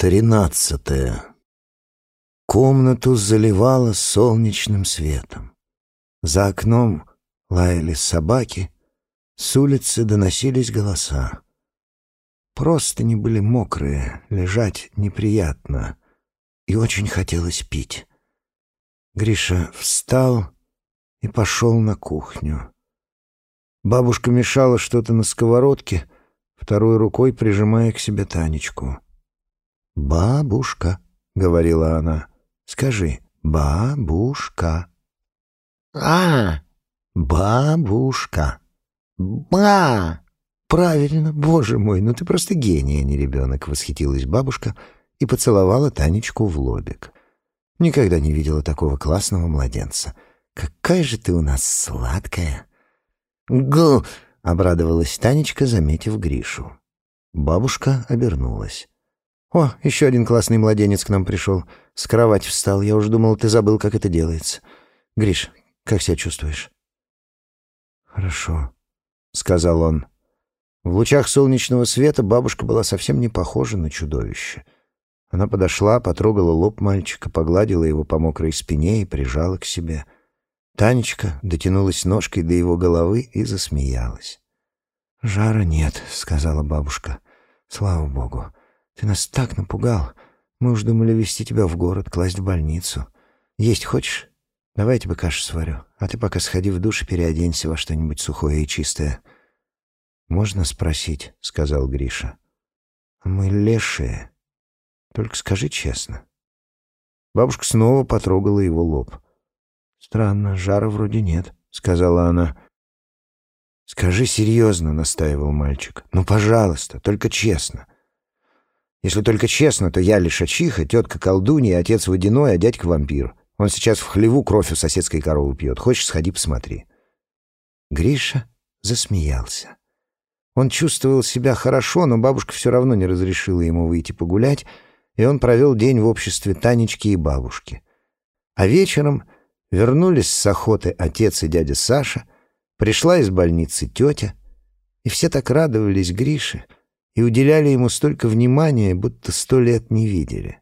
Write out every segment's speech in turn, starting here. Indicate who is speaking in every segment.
Speaker 1: Тринадцатое. Комнату заливало солнечным светом. За окном лаяли собаки, с улицы доносились голоса. Простыни были мокрые, лежать неприятно, и очень хотелось пить. Гриша встал и пошел на кухню. Бабушка мешала что-то на сковородке, второй рукой прижимая к себе Танечку. «Бабушка», — говорила она, — «скажи, бабушка».
Speaker 2: «А,
Speaker 1: «Бабушка».
Speaker 2: ба!»
Speaker 1: «Правильно, боже мой, ну ты просто гений, а не ребенок», — восхитилась бабушка и поцеловала Танечку в лобик. Никогда не видела такого классного младенца. «Какая же ты у нас сладкая!»
Speaker 2: «Гу!»
Speaker 1: — обрадовалась Танечка, заметив Гришу. Бабушка обернулась. «О, еще один классный младенец к нам пришел. С кровати встал. Я уже думал, ты забыл, как это делается. Гриш, как себя чувствуешь?» «Хорошо», — сказал он. В лучах солнечного света бабушка была совсем не похожа на чудовище. Она подошла, потрогала лоб мальчика, погладила его по мокрой спине и прижала к себе. Танечка дотянулась ножкой до его головы и засмеялась. «Жара нет», — сказала бабушка. «Слава богу. Ты нас так напугал. Мы уж думали везти тебя в город, класть в больницу. Есть хочешь? Давай я тебе кашу сварю. А ты пока сходи в душ и переоденься во что-нибудь сухое и чистое». «Можно спросить?» — сказал Гриша. «Мы лешие. Только скажи честно». Бабушка снова потрогала его лоб. «Странно, жара вроде нет», — сказала она. «Скажи серьезно», — настаивал мальчик. «Ну, пожалуйста, только честно. Если только честно, то я лишачиха, тетка колдунья, отец водяной, а дядька вампир. Он сейчас в хлеву кровь у соседской коровы пьет. Хочешь, сходи посмотри». Гриша засмеялся. Он чувствовал себя хорошо, но бабушка все равно не разрешила ему выйти погулять, и он провел день в обществе Танечки и бабушки. А вечером вернулись с охоты отец и дядя Саша, пришла из больницы тетя, и все так радовались Грише — и уделяли ему столько внимания, будто сто лет не видели.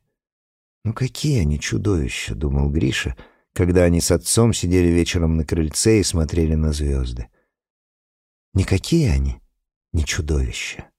Speaker 1: «Ну какие они чудовища!» — думал Гриша, когда они с отцом сидели вечером на крыльце и смотрели на звезды. «Никакие они не чудовища!»